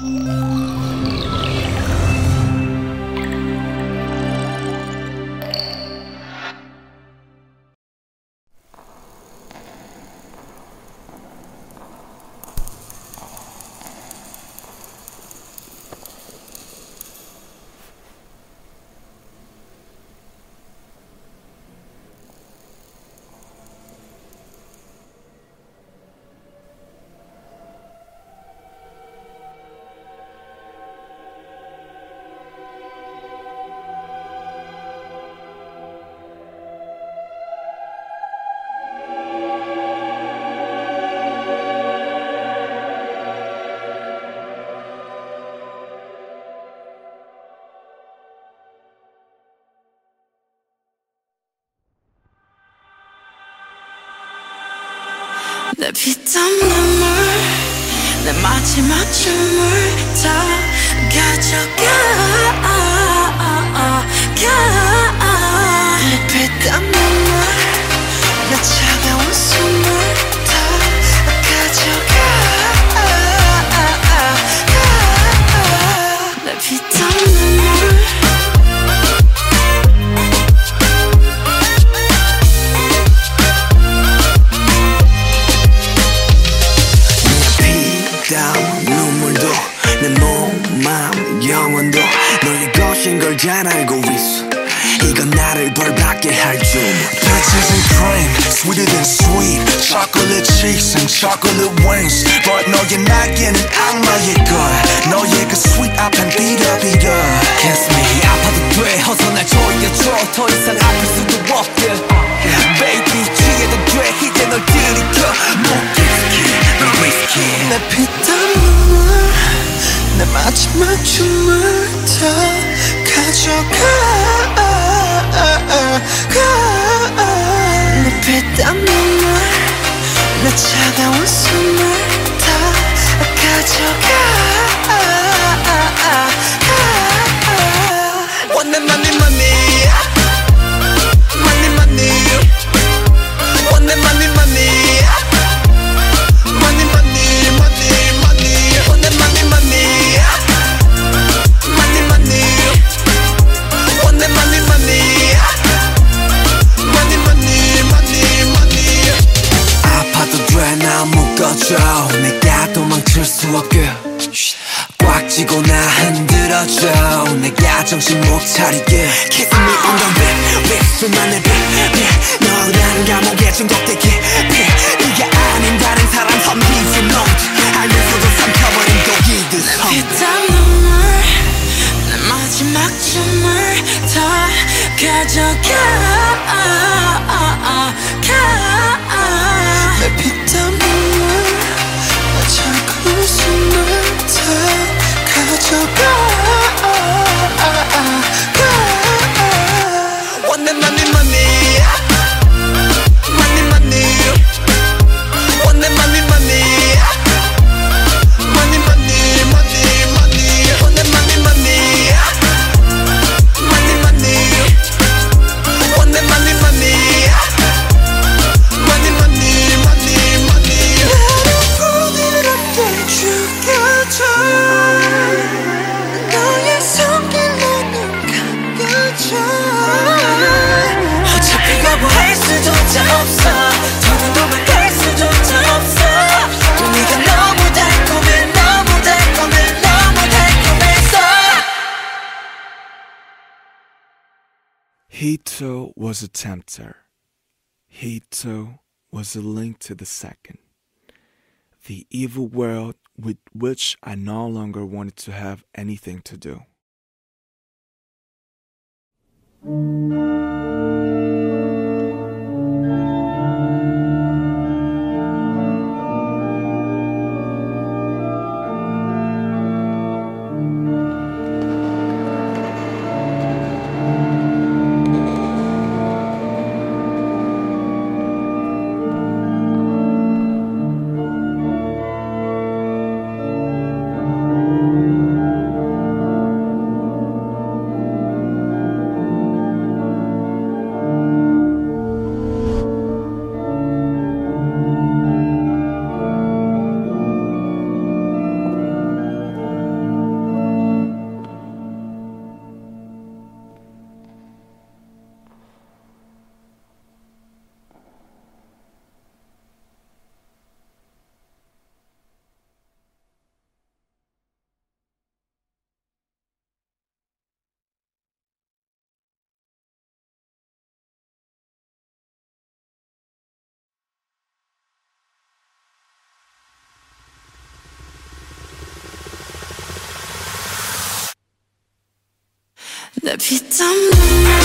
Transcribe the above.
내 피땀 눈물 내 마지막 춤을 다 가져가 가. 내피 몸, 마음, 영혼도 너의 것인 걸 잘 알고 있어 이건 나를 벌받게 할줄 Peaches and cream, sweeter than sweet Chocolate cheeks and chocolate wings But 너의 날개는 악마의 걸 너의 그 sweet 앞엔 비려비려 Kiss me 아파도 돼 어서 날 조여줘 더 이상 아플 수도 없게 마지막 춤을 다 가져가 가. 내 피땀 눈물 내 차가운 숨을 다 가져가 묶어줘 내가 도망칠 수 없게. 꽉 쥐고 나 흔들어줘. 내가 정신 못 차리게. Kiss me on the lip 수만의 빛, 빛 너란 감옥에 중독되게. 빛 네가 아닌 다른 사람 섬기지 못. 알면서도 삼켜버린 독이듯 피땀 눈물 내 마지막 춤을 다 가져가. 가. 내 피땀 눈물 He too was a tempter. He too was a link to the second. The evil world with which I no longer wanted to have anything to do. 빗땀 눈물